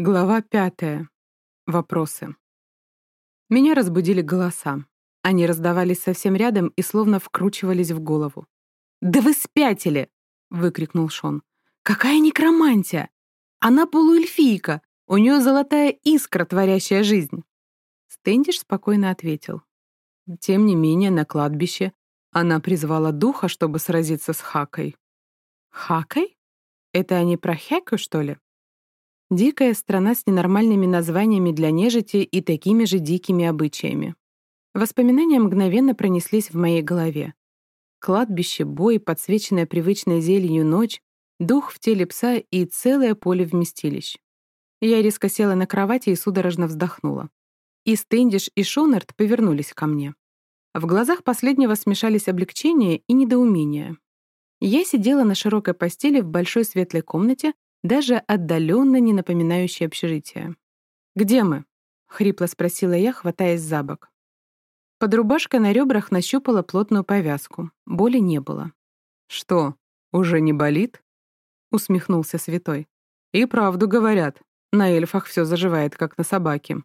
Глава пятая. Вопросы. Меня разбудили голоса. Они раздавались совсем рядом и словно вкручивались в голову. «Да вы спятили!» — выкрикнул Шон. «Какая некромантия! Она полуэльфийка! У нее золотая искра, творящая жизнь!» Стэндиш спокойно ответил. Тем не менее, на кладбище она призвала духа, чтобы сразиться с Хакой. «Хакой? Это они про Хеку, что ли?» Дикая страна с ненормальными названиями для нежити и такими же дикими обычаями. Воспоминания мгновенно пронеслись в моей голове. Кладбище, бой, подсвеченная привычной зеленью ночь, дух в теле пса и целое поле вместилищ. Я резко села на кровати и судорожно вздохнула. И Стэндиш, и Шонард повернулись ко мне. В глазах последнего смешались облегчение и недоумение. Я сидела на широкой постели в большой светлой комнате, даже отдаленно не напоминающей общежитие. «Где мы?» — хрипло спросила я, хватаясь за бок. Под рубашкой на ребрах нащупала плотную повязку. Боли не было. «Что, уже не болит?» — усмехнулся святой. «И правду говорят. На эльфах все заживает, как на собаке».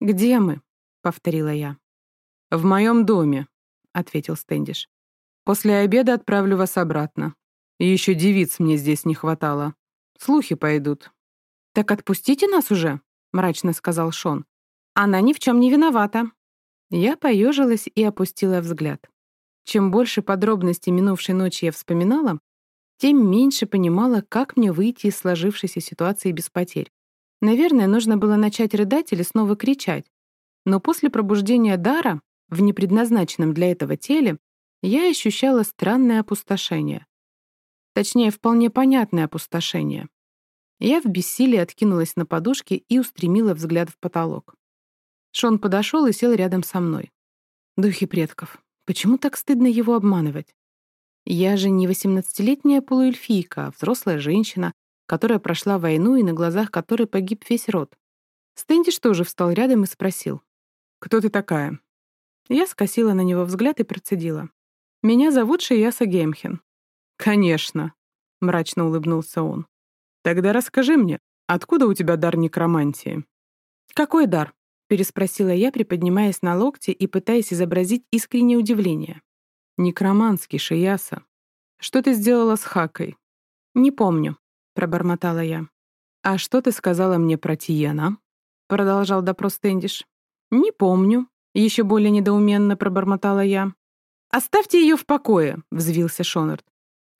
«Где мы?» — повторила я. «В моем доме», — ответил Стэндиш. «После обеда отправлю вас обратно. Еще девиц мне здесь не хватало. Слухи пойдут». «Так отпустите нас уже», — мрачно сказал Шон. «Она ни в чем не виновата». Я поежилась и опустила взгляд. Чем больше подробностей минувшей ночи я вспоминала, тем меньше понимала, как мне выйти из сложившейся ситуации без потерь. Наверное, нужно было начать рыдать или снова кричать. Но после пробуждения дара, в непредназначенном для этого теле, я ощущала странное опустошение. Точнее, вполне понятное опустошение. Я в бессилии откинулась на подушке и устремила взгляд в потолок. Шон подошел и сел рядом со мной. Духи предков. Почему так стыдно его обманывать? Я же не восемнадцатилетняя полуэльфийка, а взрослая женщина, которая прошла войну и на глазах которой погиб весь род. Стэндиш тоже встал рядом и спросил. «Кто ты такая?» Я скосила на него взгляд и процедила. «Меня зовут Шияса Гемхен. «Конечно», — мрачно улыбнулся он. «Тогда расскажи мне, откуда у тебя дар некромантии?» «Какой дар?» — переспросила я, приподнимаясь на локте и пытаясь изобразить искреннее удивление. «Некроманский, Шияса. Что ты сделала с Хакой?» «Не помню», — пробормотала я. «А что ты сказала мне про Тиена?» — продолжал допрос Тэндиш. «Не помню», — еще более недоуменно пробормотала я. «Оставьте ее в покое», — взвился Шонард.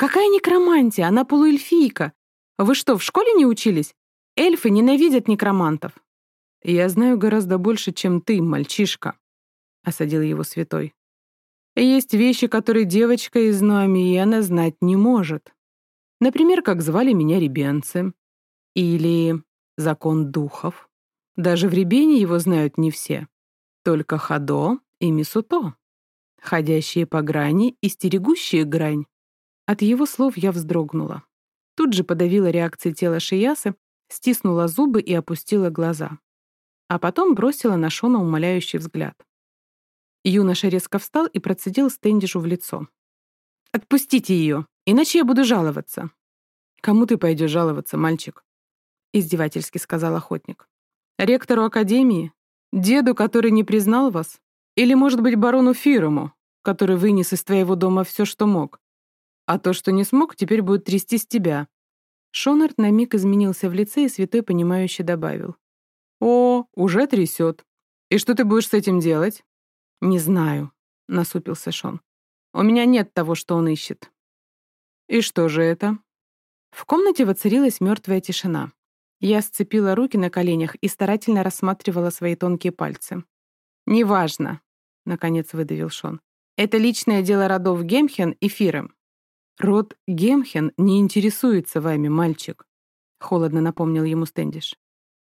«Какая некромантия? Она полуэльфийка. Вы что, в школе не учились? Эльфы ненавидят некромантов». «Я знаю гораздо больше, чем ты, мальчишка», — осадил его святой. «Есть вещи, которые девочка из Нуамиена знать не может. Например, как звали меня ребенцы. Или закон духов. Даже в Ребене его знают не все. Только Хадо и Мисуто. Ходящие по грани и стерегущие грань. От его слов я вздрогнула. Тут же подавила реакции тела Шиясы, стиснула зубы и опустила глаза. А потом бросила на Шона умоляющий взгляд. Юноша резко встал и процедил Стэндишу в лицо. «Отпустите ее, иначе я буду жаловаться». «Кому ты пойдешь жаловаться, мальчик?» издевательски сказал охотник. «Ректору Академии? Деду, который не признал вас? Или, может быть, барону Фирому, который вынес из твоего дома все, что мог? А то, что не смог, теперь будет трясти с тебя». Шонард на миг изменился в лице и святой понимающе добавил. «О, уже трясет. И что ты будешь с этим делать?» «Не знаю», — насупился Шон. «У меня нет того, что он ищет». «И что же это?» В комнате воцарилась мертвая тишина. Я сцепила руки на коленях и старательно рассматривала свои тонкие пальцы. «Неважно», — наконец выдавил Шон. «Это личное дело родов Гемхен и Фирем. «Род Гемхен не интересуется вами, мальчик», — холодно напомнил ему Стэндиш.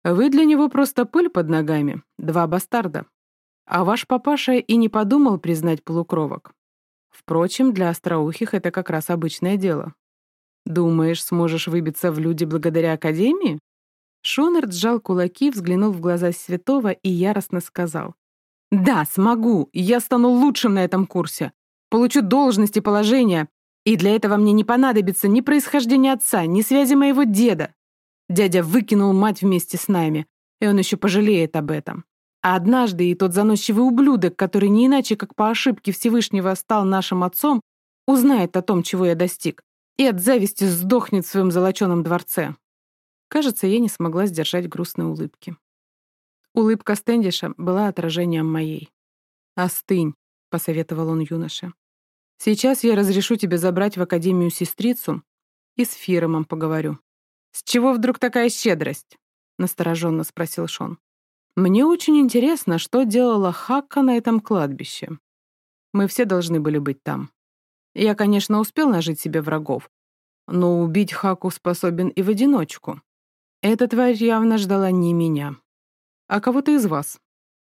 «Вы для него просто пыль под ногами, два бастарда. А ваш папаша и не подумал признать полукровок. Впрочем, для остроухих это как раз обычное дело. Думаешь, сможешь выбиться в люди благодаря Академии?» Шонард сжал кулаки, взглянул в глаза святого и яростно сказал. «Да, смогу, я стану лучшим на этом курсе. Получу должность и положение, и для этого мне не понадобится ни происхождения отца, ни связи моего деда. Дядя выкинул мать вместе с нами, и он еще пожалеет об этом. А однажды и тот заносчивый ублюдок, который не иначе как по ошибке Всевышнего стал нашим отцом, узнает о том, чего я достиг, и от зависти сдохнет в своем золоченом дворце. Кажется, я не смогла сдержать грустной улыбки. Улыбка Стэндиша была отражением моей. «Остынь», — посоветовал он юноше. «Сейчас я разрешу тебе забрать в академию сестрицу и с Фиромом поговорю». «С чего вдруг такая щедрость?» — настороженно спросил Шон. «Мне очень интересно, что делала Хакка на этом кладбище. Мы все должны были быть там. Я, конечно, успел нажить себе врагов, но убить Хаку способен и в одиночку. Эта тварь явно ждала не меня, а кого-то из вас.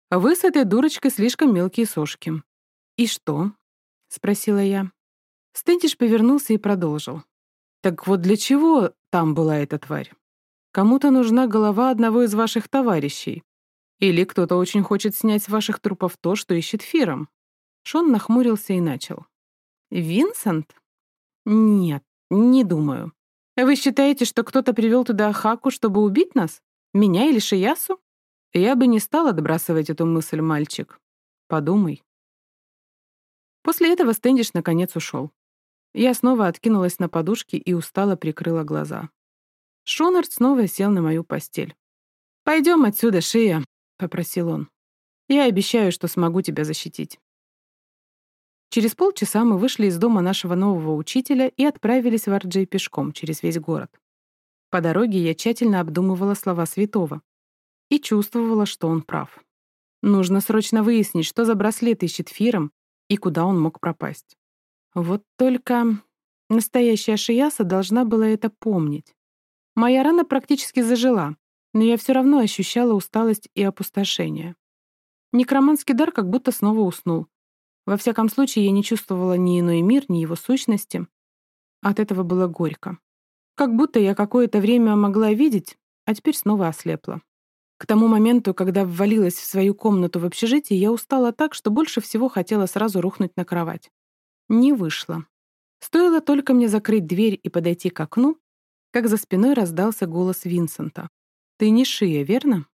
Вы с этой дурочкой слишком мелкие сошки. И что? Спросила я. Стентиш повернулся и продолжил. Так вот для чего там была эта тварь? Кому-то нужна голова одного из ваших товарищей. Или кто-то очень хочет снять с ваших трупов то, что ищет Фиром. Шон нахмурился и начал. «Винсент? Нет, не думаю. Вы считаете, что кто-то привел туда Хаку, чтобы убить нас? Меня или Шиясу? Я бы не стал отбрасывать эту мысль, мальчик. Подумай. После этого Стэндиш наконец ушел. Я снова откинулась на подушки и устало прикрыла глаза. Шонард снова сел на мою постель. «Пойдем отсюда, Шия», — попросил он. «Я обещаю, что смогу тебя защитить». Через полчаса мы вышли из дома нашего нового учителя и отправились в Арджей пешком через весь город. По дороге я тщательно обдумывала слова святого и чувствовала, что он прав. Нужно срочно выяснить, что за браслет ищет Фиром и куда он мог пропасть. Вот только настоящая Шияса должна была это помнить. Моя рана практически зажила, но я все равно ощущала усталость и опустошение. Некроманский дар как будто снова уснул, во всяком случае, я не чувствовала ни иной мир, ни его сущности. От этого было горько. Как будто я какое-то время могла видеть, а теперь снова ослепла. К тому моменту, когда ввалилась в свою комнату в общежитии, я устала так, что больше всего хотела сразу рухнуть на кровать. Не вышло. Стоило только мне закрыть дверь и подойти к окну, как за спиной раздался голос Винсента. «Ты не Шия, верно?»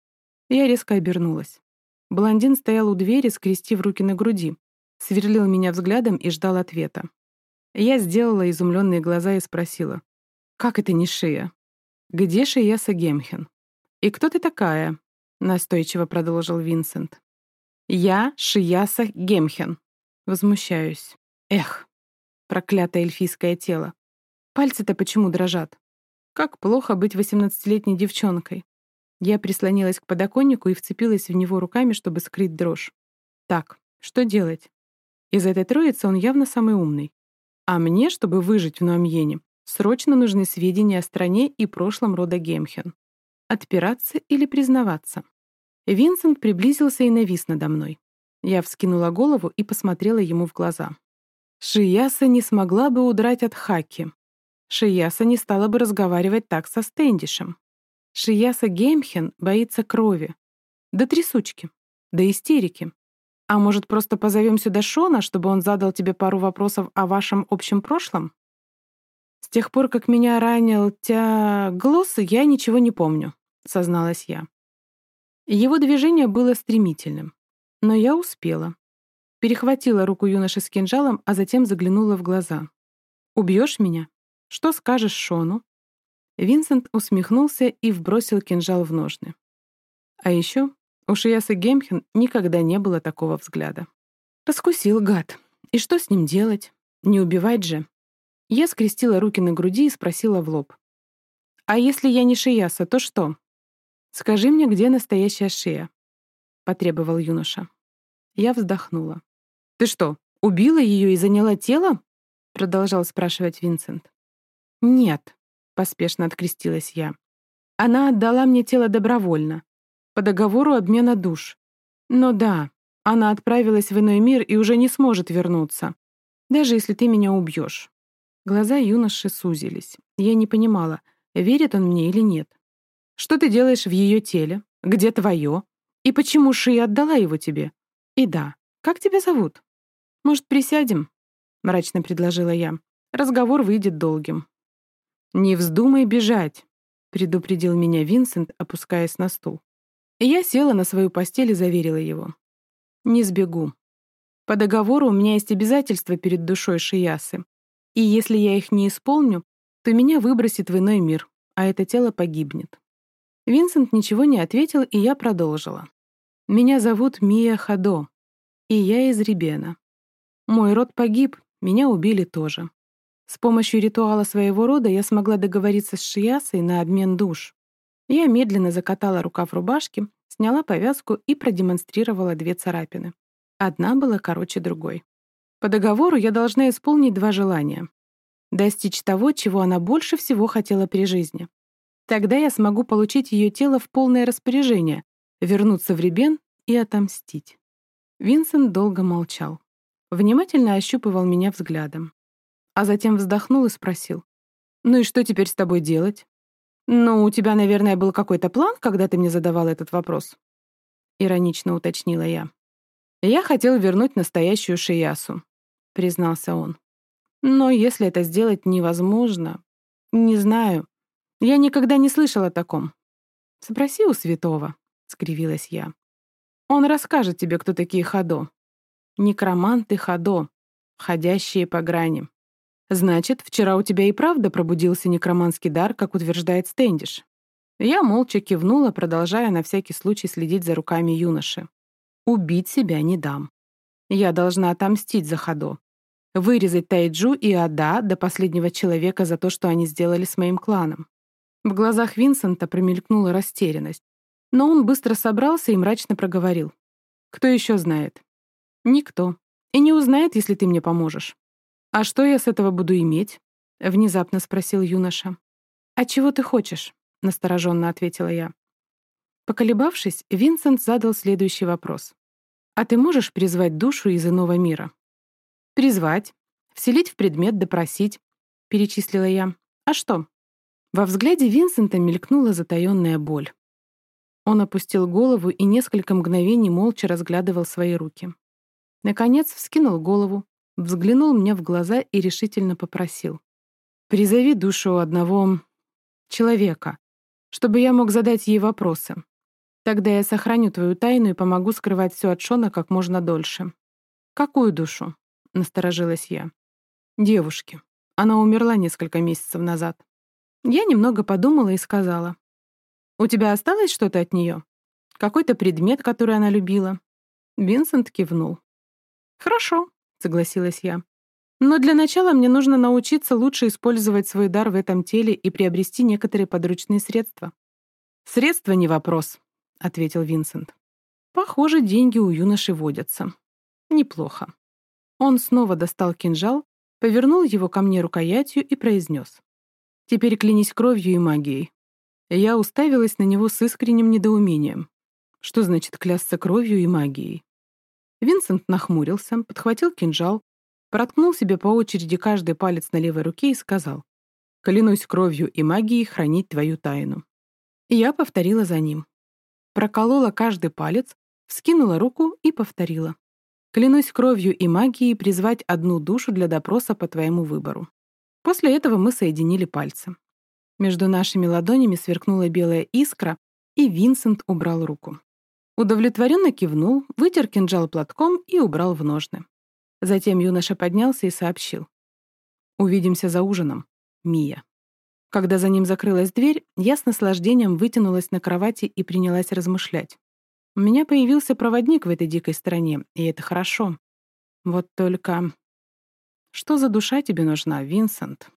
Я резко обернулась. Блондин стоял у двери, скрестив руки на груди сверлил меня взглядом и ждал ответа. Я сделала изумленные глаза и спросила. «Как это не Шия? Где Шияса Гемхен? И кто ты такая?» Настойчиво продолжил Винсент. «Я Шияса Гемхен». Возмущаюсь. Эх, проклятое эльфийское тело. Пальцы-то почему дрожат? Как плохо быть восемнадцатилетней девчонкой. Я прислонилась к подоконнику и вцепилась в него руками, чтобы скрыть дрожь. Так, что делать? Из этой троицы он явно самый умный. А мне, чтобы выжить в Нуамьене, срочно нужны сведения о стране и прошлом рода Гемхен. Отпираться или признаваться? Винсент приблизился и навис надо мной. Я вскинула голову и посмотрела ему в глаза. Шияса не смогла бы удрать от Хаки. Шияса не стала бы разговаривать так со Стэндишем. Шияса Гемхен боится крови. До трясучки. До истерики. А может, просто позовем сюда Шона, чтобы он задал тебе пару вопросов о вашем общем прошлом? С тех пор, как меня ранил тя... Глосс, я ничего не помню, созналась я. Его движение было стремительным. Но я успела. Перехватила руку юноши с кинжалом, а затем заглянула в глаза. «Убьешь меня? Что скажешь Шону?» Винсент усмехнулся и вбросил кинжал в ножны. А еще у Шияса Гемхен никогда не было такого взгляда. Раскусил гад. И что с ним делать? Не убивать же. Я скрестила руки на груди и спросила в лоб. «А если я не Шияса, то что?» «Скажи мне, где настоящая Шия?» — потребовал юноша. Я вздохнула. «Ты что, убила ее и заняла тело?» — продолжал спрашивать Винсент. «Нет», — поспешно открестилась я. «Она отдала мне тело добровольно по договору обмена душ. Но да, она отправилась в иной мир и уже не сможет вернуться, даже если ты меня убьешь. Глаза юноши сузились. Я не понимала, верит он мне или нет. Что ты делаешь в ее теле? Где твое? И почему Ши отдала его тебе? И да, как тебя зовут? Может, присядем? Мрачно предложила я. Разговор выйдет долгим. Не вздумай бежать. — предупредил меня Винсент, опускаясь на стул. И я села на свою постель и заверила его. «Не сбегу. По договору у меня есть обязательства перед душой Шиясы, и если я их не исполню, то меня выбросит в иной мир, а это тело погибнет». Винсент ничего не ответил, и я продолжила. «Меня зовут Мия Хадо, и я из Рибена. Мой род погиб, меня убили тоже. С помощью ритуала своего рода я смогла договориться с Шиясой на обмен душ. Я медленно закатала рукав рубашки, сняла повязку и продемонстрировала две царапины. Одна была короче другой. По договору я должна исполнить два желания. Достичь того, чего она больше всего хотела при жизни. Тогда я смогу получить ее тело в полное распоряжение, вернуться в Ребен и отомстить. Винсент долго молчал. Внимательно ощупывал меня взглядом. А затем вздохнул и спросил. «Ну и что теперь с тобой делать?» «Ну, у тебя, наверное, был какой-то план, когда ты мне задавал этот вопрос?» Иронично уточнила я. «Я хотел вернуть настоящую Шиясу», — признался он. «Но если это сделать невозможно, не знаю, я никогда не слышал о таком. Спроси у святого, скривилась я. Он расскажет тебе, кто такие Хадо. Некроманты Хадо, ходящие по грани. Значит, вчера у тебя и правда пробудился некроманский дар, как утверждает Стэндиш. Я молча кивнула, продолжая на всякий случай следить за руками юноши. Убить себя не дам. Я должна отомстить за Хадо. Вырезать Тайджу и Ада до последнего человека за то, что они сделали с моим кланом. В глазах Винсента промелькнула растерянность. Но он быстро собрался и мрачно проговорил. «Кто еще знает?» «Никто. И не узнает, если ты мне поможешь». «А что я с этого буду иметь?» — внезапно спросил юноша. «А чего ты хочешь?» — настороженно ответила я. Поколебавшись, Винсент задал следующий вопрос. «А ты можешь призвать душу из иного мира?» «Призвать, вселить в предмет, допросить», — перечислила я. «А что?» Во взгляде Винсента мелькнула затаённая боль. Он опустил голову и несколько мгновений молча разглядывал свои руки. Наконец вскинул голову, взглянул мне в глаза и решительно попросил. «Призови душу одного человека, чтобы я мог задать ей вопросы. Тогда я сохраню твою тайну и помогу скрывать все от Шона как можно дольше». «Какую душу?» — насторожилась я. «Девушки. Она умерла несколько месяцев назад». Я немного подумала и сказала. «У тебя осталось что-то от нее? Какой-то предмет, который она любила?» Винсент кивнул. «Хорошо», — согласилась я. «Но для начала мне нужно научиться лучше использовать свой дар в этом теле и приобрести некоторые подручные средства». «Средства не вопрос», — ответил Винсент. «Похоже, деньги у юноши водятся. Неплохо». Он снова достал кинжал, повернул его ко мне рукоятью и произнес. Теперь клянись кровью и магией. Я уставилась на него с искренним недоумением. Что значит клясться кровью и магией? Винсент нахмурился, подхватил кинжал, проткнул себе по очереди каждый палец на левой руке и сказал, «Клянусь кровью и магией хранить твою тайну». И я повторила за ним. Проколола каждый палец, вскинула руку и повторила. «Клянусь кровью и магией призвать одну душу для допроса по твоему выбору». После этого мы соединили пальцы. Между нашими ладонями сверкнула белая искра, и Винсент убрал руку. Удовлетворенно кивнул, вытер кинжал платком и убрал в ножны. Затем юноша поднялся и сообщил. «Увидимся за ужином, Мия». Когда за ним закрылась дверь, я с наслаждением вытянулась на кровати и принялась размышлять. У меня появился проводник в этой дикой стране, и это хорошо. Вот только что за душа тебе нужна, Винсент?